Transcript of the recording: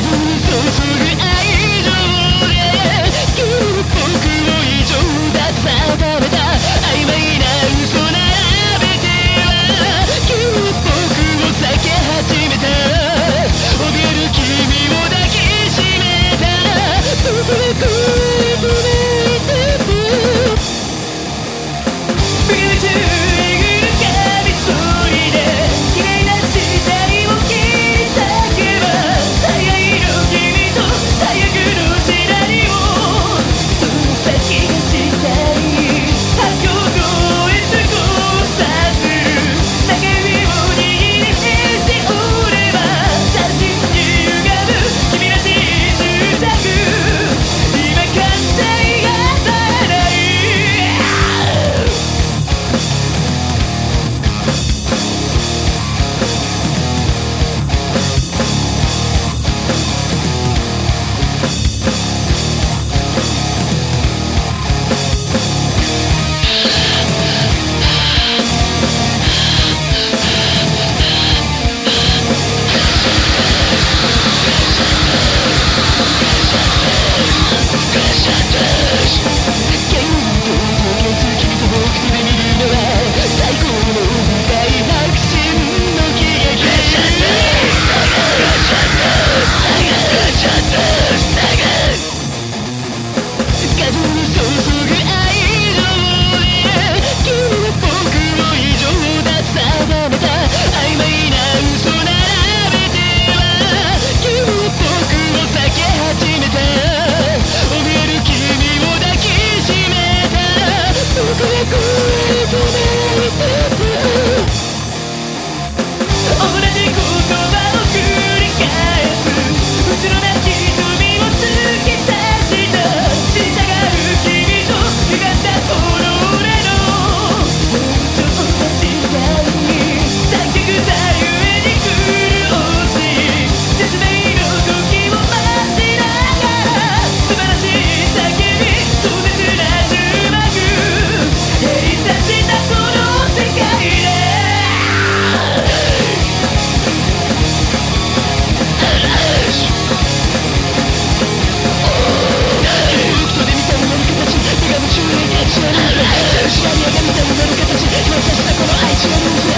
く Thank you.